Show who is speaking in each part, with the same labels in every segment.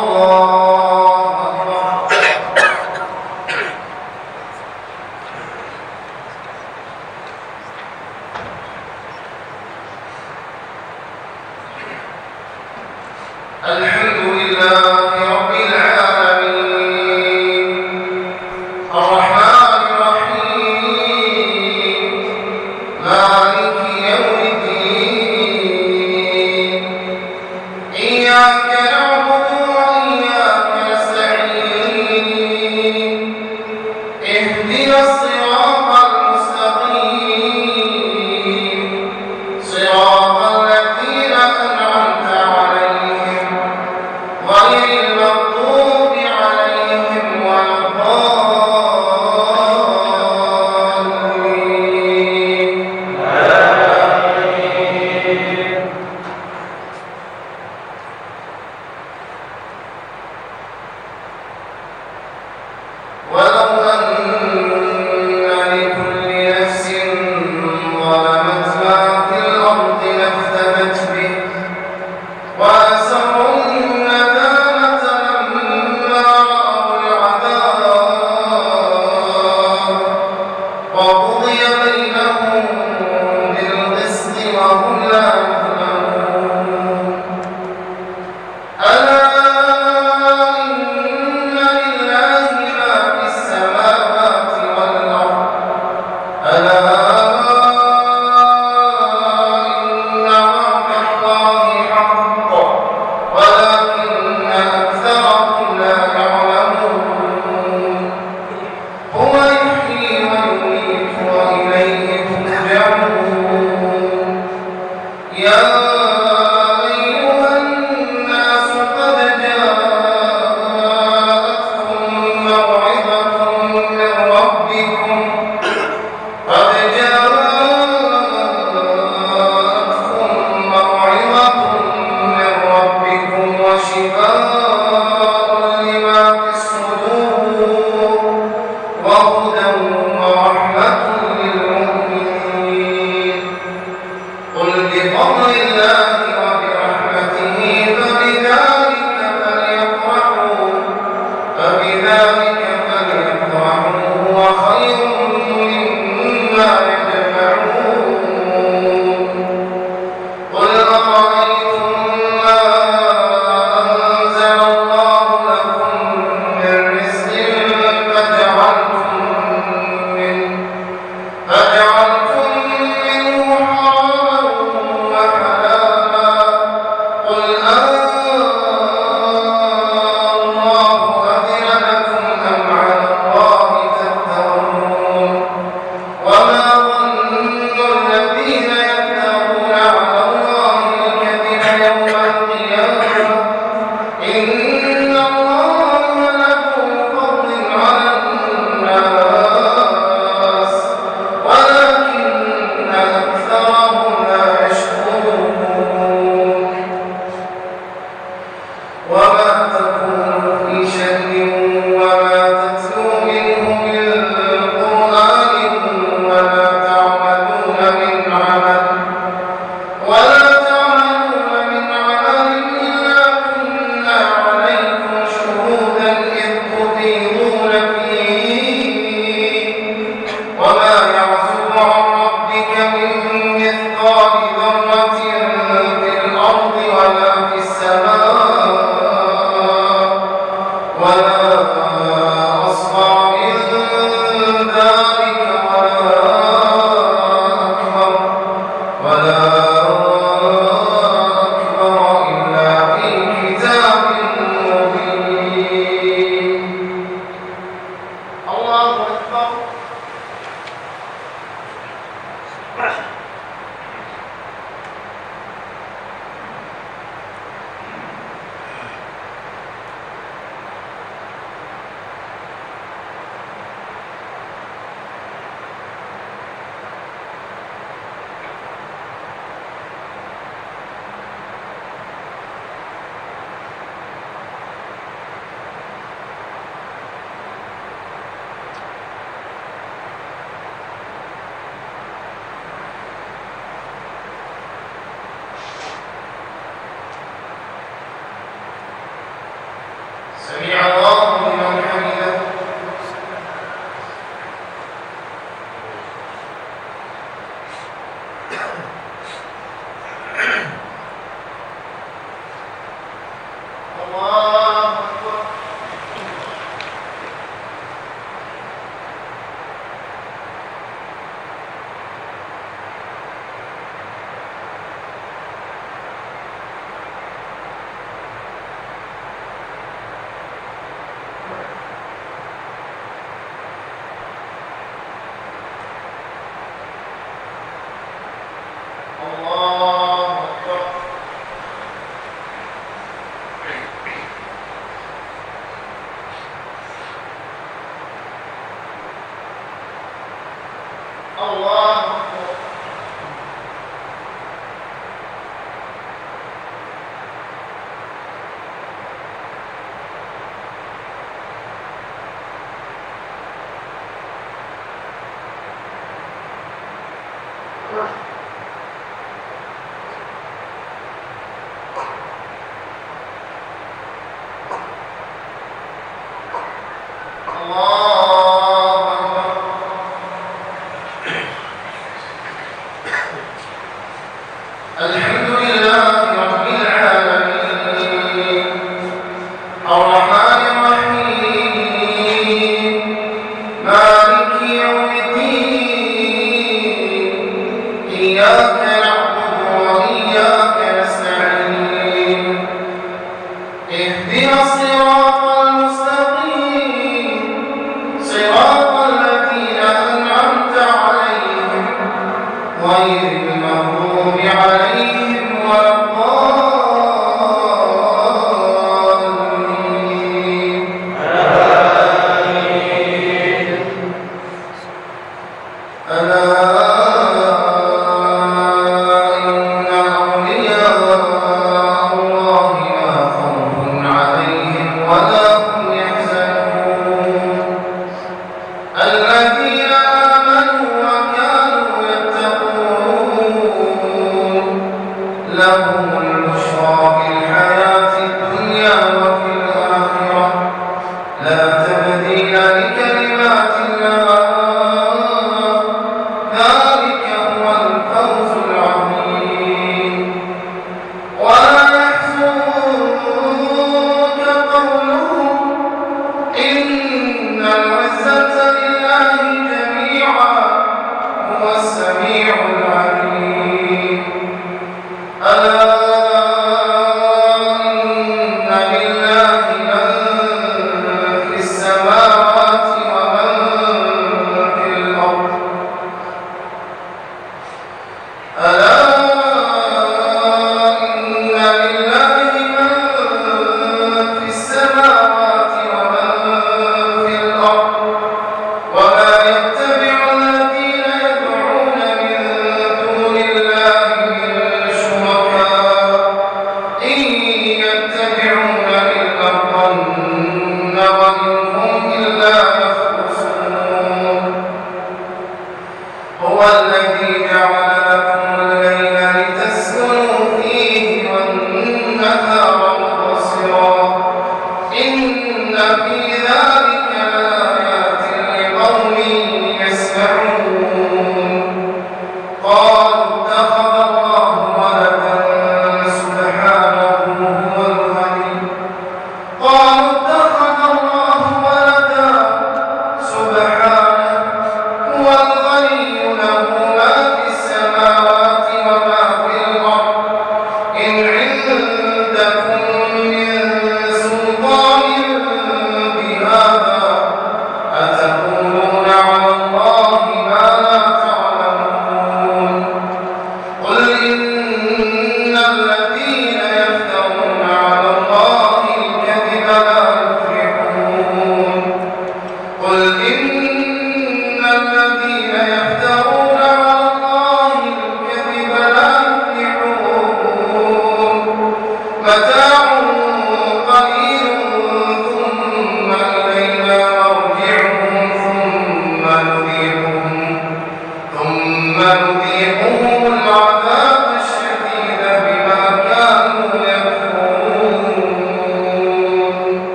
Speaker 1: Allah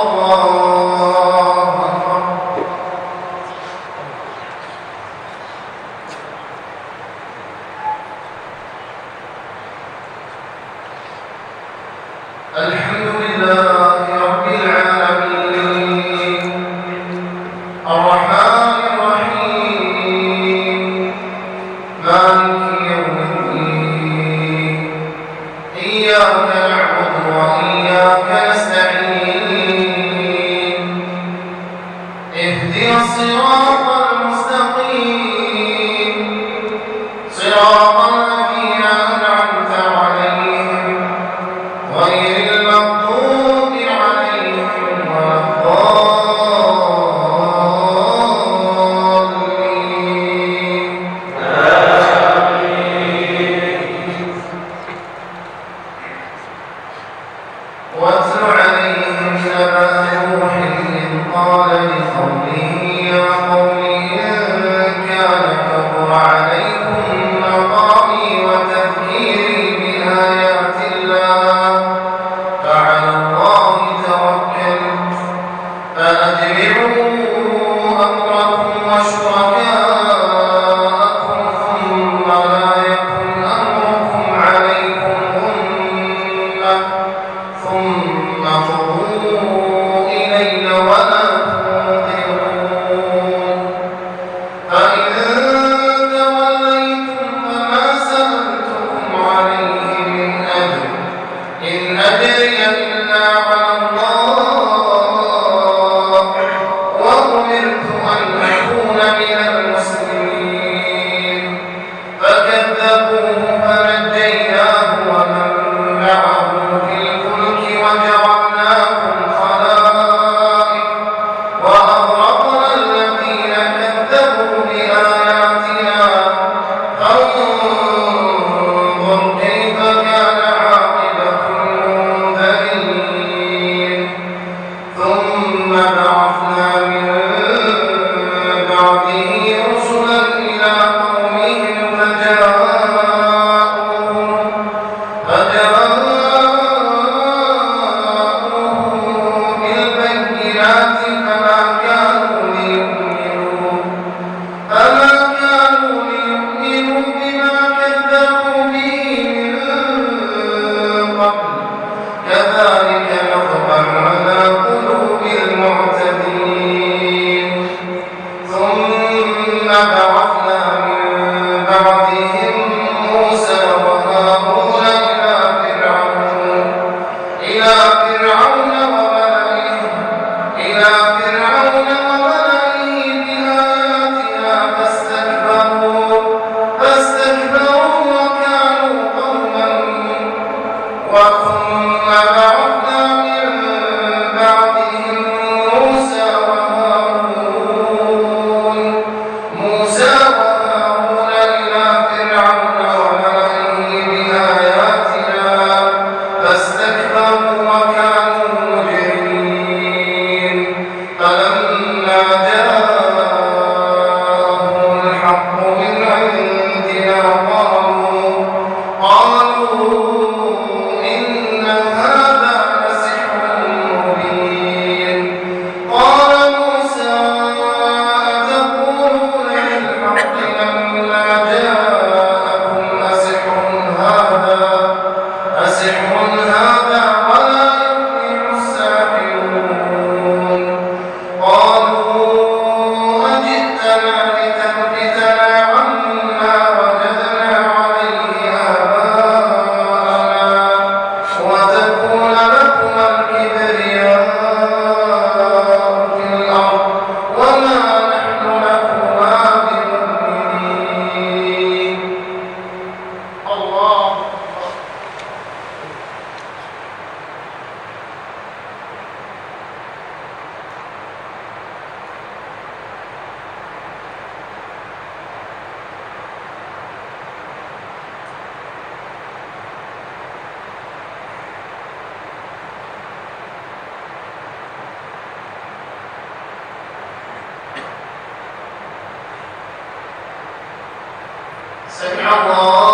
Speaker 1: Allah. سمع الله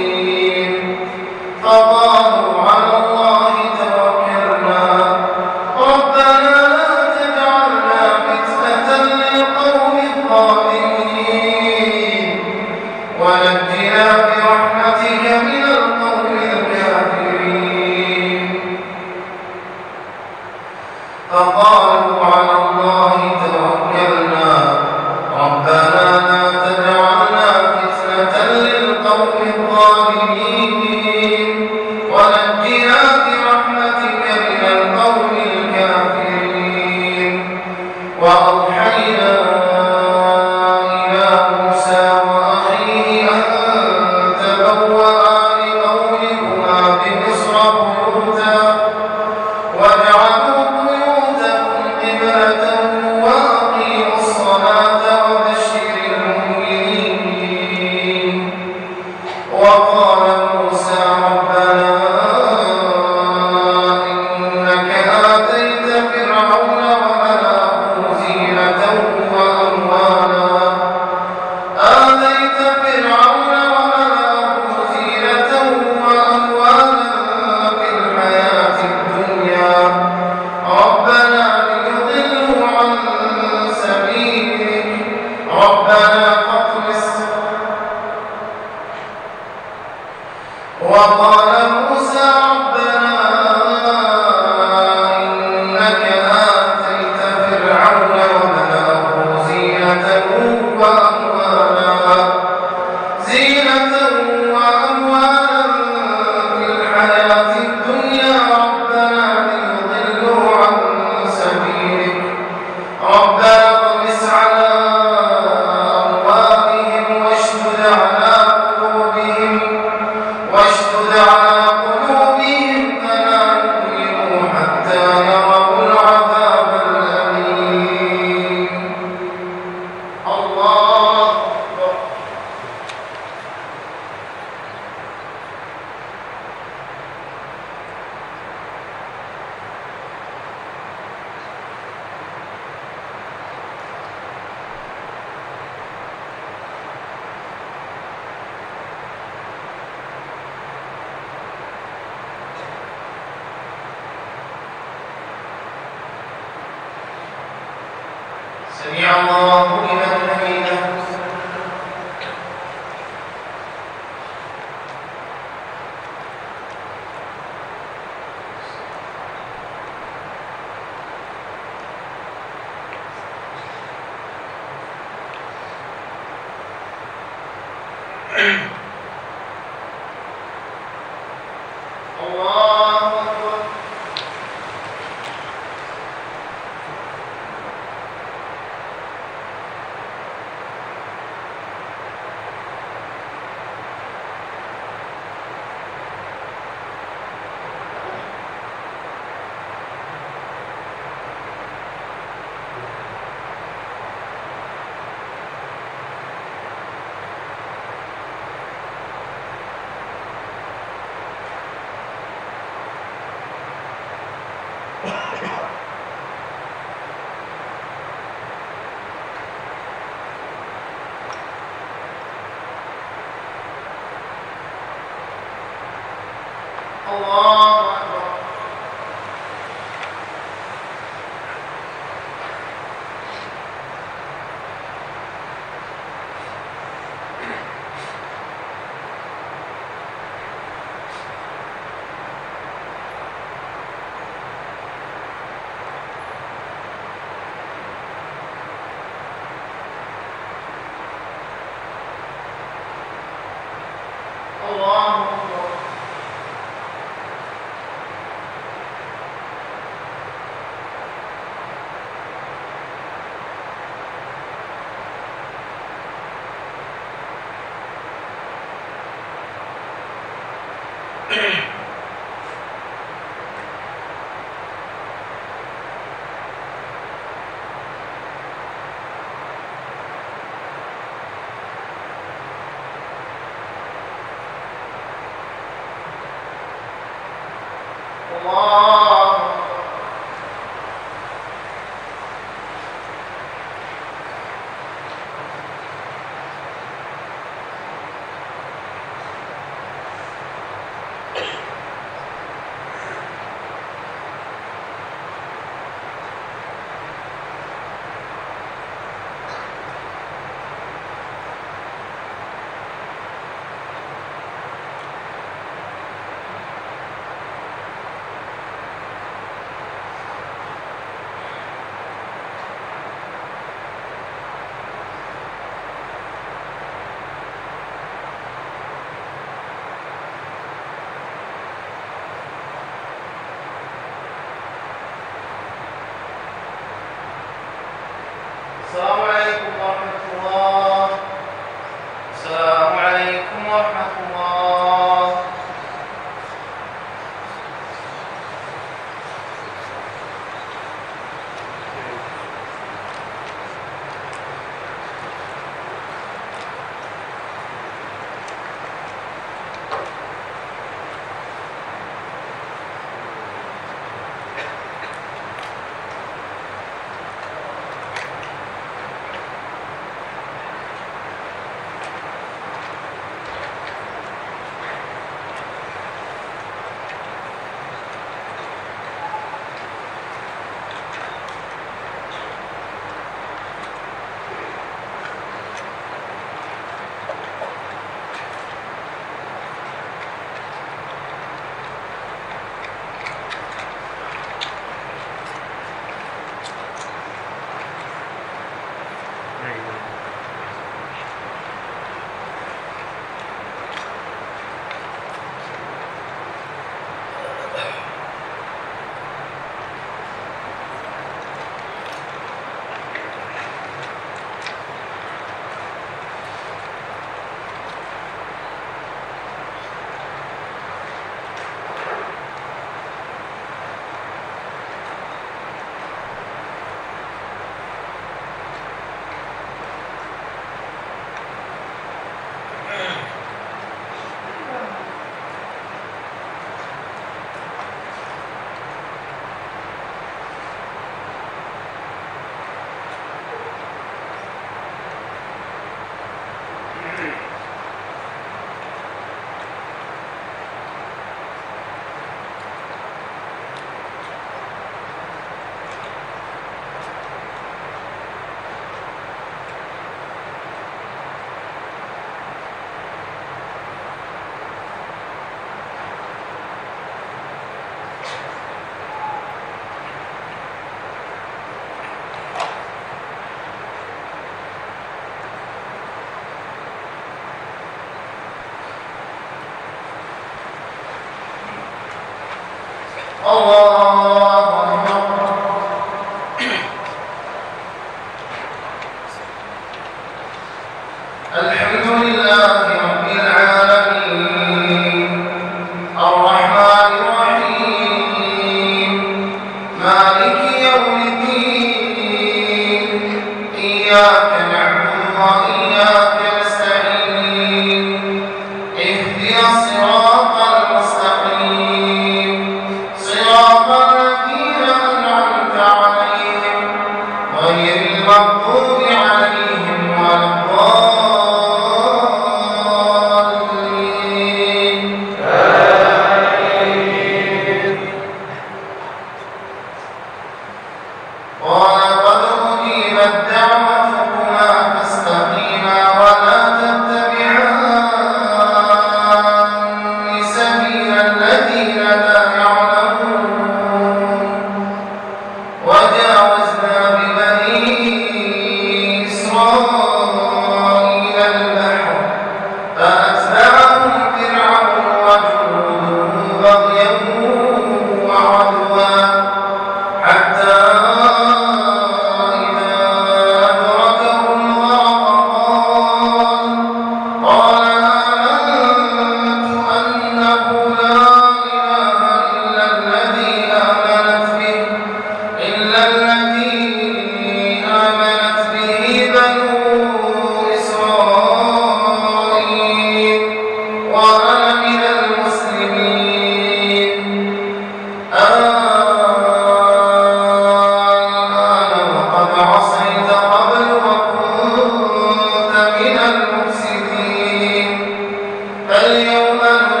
Speaker 1: يوما